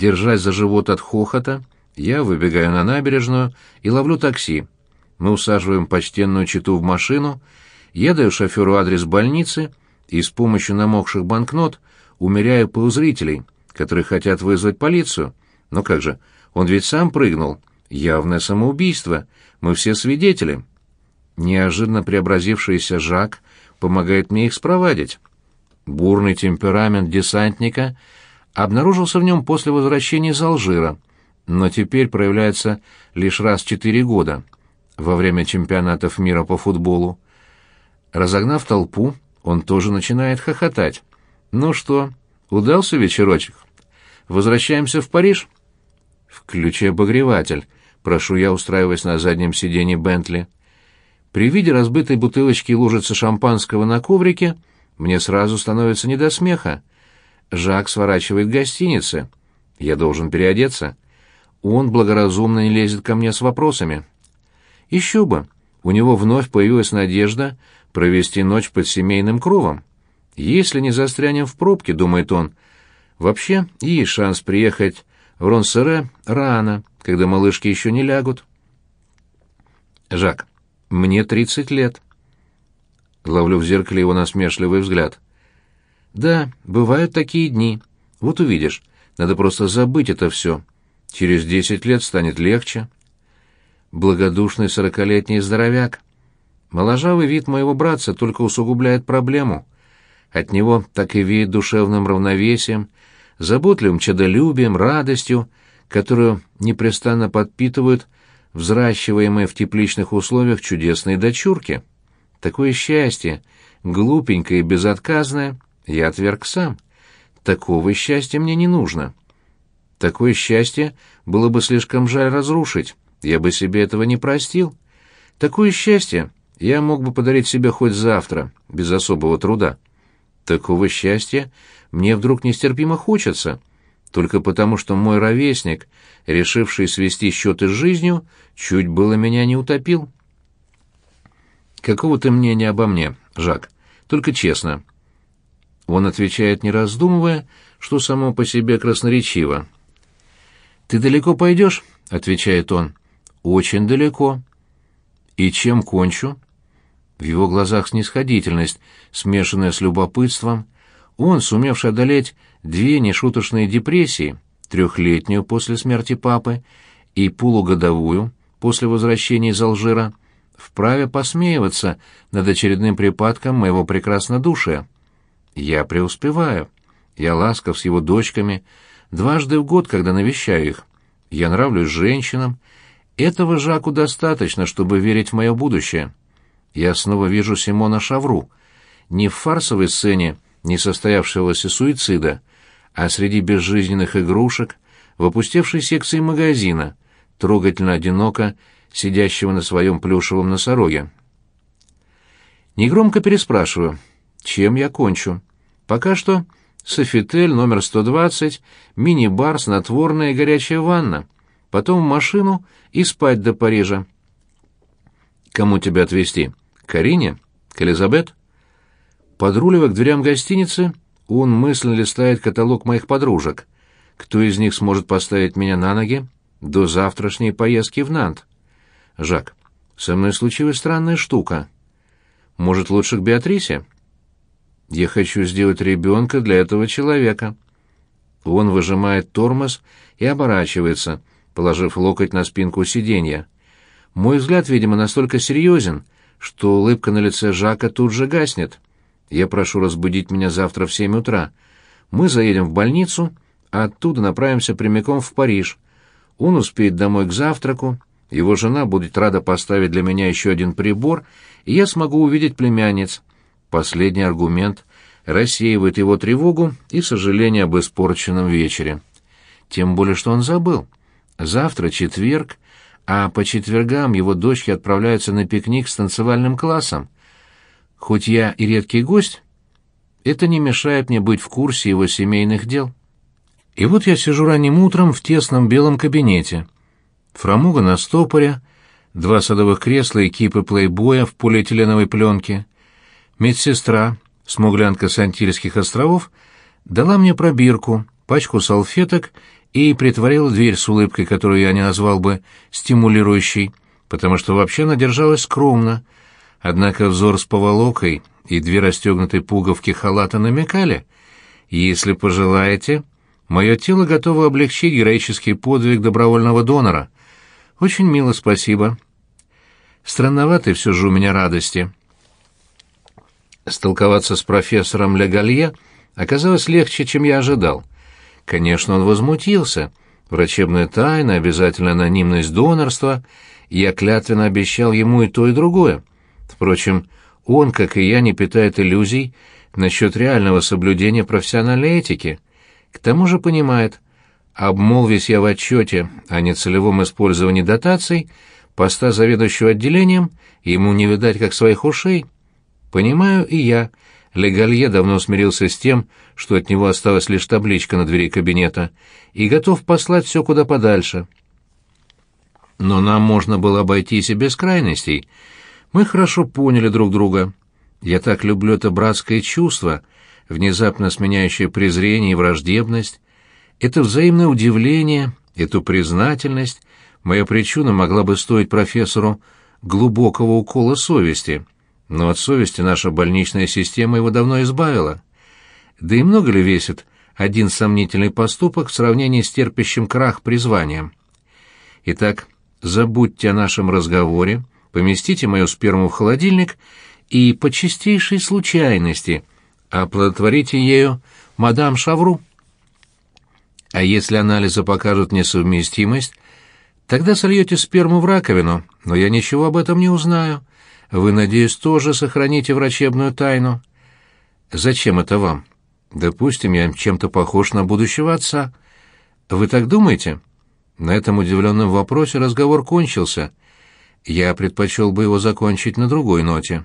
Держась за живот от хохота, я выбегаю на набережную и ловлю такси. Мы усаживаем почтенную читу в машину, я даю шоферу адрес больницы и с помощью намокших банкнот умеряю полузрителей, которые хотят вызвать полицию. Но как же, он ведь сам прыгнул. Явное самоубийство. Мы все свидетели. Неожиданно преобразившийся Жак помогает мне их спровадить. Бурный темперамент десантника обнаружился в нем после возвращения из Алжира, но теперь проявляется лишь раз в четыре года, во время чемпионатов мира по футболу. Разогнав толпу, он тоже начинает хохотать. «Ну что, удался вечерочек? Возвращаемся в Париж?» «Включи обогреватель», — прошу я, устраиваясь на заднем сиденье Бентли. При виде разбитой бутылочки и лужицы шампанского на коврике мне сразу становится не до смеха. Жак сворачивает в гостинице. Я должен переодеться. Он благоразумно не лезет ко мне с вопросами. Еще бы. У него вновь появилась надежда провести ночь под семейным кровом. Если не застрянем в пробке, думает он. Вообще, есть шанс приехать в Ронсере рано, когда малышки еще не лягут. Жак, мне тридцать лет. Ловлю в зеркале его насмешливый взгляд. Да, бывают такие дни. Вот увидишь, надо просто забыть это все. Через десять лет станет легче. Благодушный сорокалетний здоровяк. Моложавый вид моего братца только усугубляет проблему. От него так и веет душевным равновесием, заботливым чадолюбием, радостью, которую непрестанно подпитывают взращиваемые в тепличных условиях чудесные дочурки. Такое счастье, глупенькое и безотказное, я отверг сам. Такого счастья мне не нужно. Такое счастье было бы слишком жаль разрушить, я бы себе этого не простил. Такое счастье я мог бы подарить себе хоть завтра, без особого труда. Такого счастья мне вдруг нестерпимо хочется, только потому, что мой ровесник, решивший свести счеты с жизнью, чуть было меня не утопил. Какого ты мнения обо мне, Жак? Только честно. Он отвечает, не раздумывая, что само по себе красноречиво. «Ты далеко пойдешь?» — отвечает он. «Очень далеко». «И чем кончу?» В его глазах снисходительность, смешанная с любопытством. Он, сумевший одолеть две нешуточные депрессии, трехлетнюю после смерти папы и полугодовую после возвращения из Алжира, вправе посмеиваться над очередным припадком моего прекраснодушия. Я преуспеваю. Я ласков с его дочками дважды в год, когда навещаю их. Я нравлюсь женщинам. Этого Жаку достаточно, чтобы верить в мое будущее. Я снова вижу Симона Шавру. Не в фарсовой сцене несостоявшегося суицида, а среди безжизненных игрушек в опустевшей секции магазина, трогательно одиноко сидящего на своем плюшевом носороге. Негромко переспрашиваю, чем я кончу. Пока что софитель номер 120, мини-бар, снотворная и горячая ванна. Потом в машину и спать до Парижа. Кому тебя отвезти? Карине? К Элизабет? Подруливая к дверям гостиницы, он мысленно листает каталог моих подружек. Кто из них сможет поставить меня на ноги до завтрашней поездки в Нант? Жак, со мной случилась странная штука. Может, лучше к Беатрисе? Я хочу сделать ребенка для этого человека. Он выжимает тормоз и оборачивается, положив локоть на спинку сиденья. Мой взгляд, видимо, настолько серьезен, что улыбка на лице Жака тут же гаснет. Я прошу разбудить меня завтра в семь утра. Мы заедем в больницу, а оттуда направимся прямиком в Париж. Он успеет домой к завтраку, его жена будет рада поставить для меня еще один прибор, и я смогу увидеть племянниц. Последний аргумент рассеивает его тревогу и сожаление об испорченном вечере. Тем более, что он забыл. Завтра четверг, а по четвергам его дочки отправляются на пикник с танцевальным классом. Хоть я и редкий гость, это не мешает мне быть в курсе его семейных дел. И вот я сижу ранним утром в тесном белом кабинете. Фрамуга на стопоре, два садовых кресла и кипы плейбоя в полиэтиленовой пленке. Медсестра, смуглянка с Антильских островов, дала мне пробирку, пачку салфеток и притворила дверь с улыбкой, которую я не назвал бы стимулирующей, потому что вообще она держалась скромно. Однако взор с поволокой и две расстегнутые пуговки халата намекали. «Если пожелаете, мое тело готово облегчить героический подвиг добровольного донора. Очень мило, спасибо. Странноваты все же у меня радости». Столковаться с профессором Легалье оказалось легче, чем я ожидал. Конечно, он возмутился. Врачебная тайна, обязательно анонимность донорства. Я клятвенно обещал ему и то, и другое. Впрочем, он, как и я, не питает иллюзий насчет реального соблюдения профессиональной этики. К тому же понимает, обмолвись я в отчете о нецелевом использовании дотаций, поста заведующего отделением ему не видать как своих ушей. Понимаю и я, Легалье давно смирился с тем, что от него осталась лишь табличка на двери кабинета, и готов послать все куда подальше. Но нам можно было обойтись и без крайностей. Мы хорошо поняли друг друга. Я так люблю это братское чувство, внезапно сменяющее презрение и враждебность. Это взаимное удивление, эту признательность моя причина могла бы стоить профессору глубокого укола совести — но от совести наша больничная система его давно избавила. Да и много ли весит один сомнительный поступок в сравнении с терпящим крах призванием? Итак, забудьте о нашем разговоре, поместите мою сперму в холодильник и по чистейшей случайности оплодотворите ею мадам Шавру. А если анализы покажут несовместимость, тогда сольете сперму в раковину, но я ничего об этом не узнаю. Вы, надеюсь, тоже сохраните врачебную тайну? Зачем это вам? Допустим, я чем-то похож на будущего отца. Вы так думаете? На этом удивленном вопросе разговор кончился. Я предпочел бы его закончить на другой ноте.